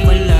tumalab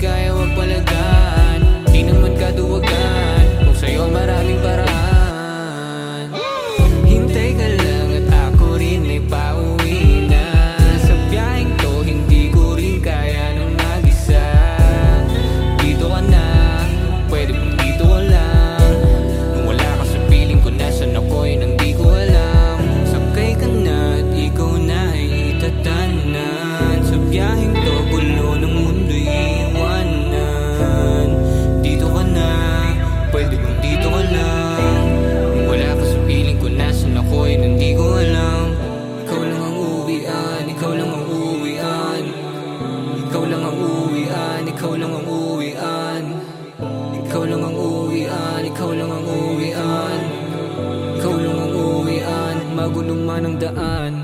guy Ikaw lang ang uwian. Ikaw lang ang uwian Ikaw lang ang uwian. Ikaw lang ang uwian Magulo man ang daan.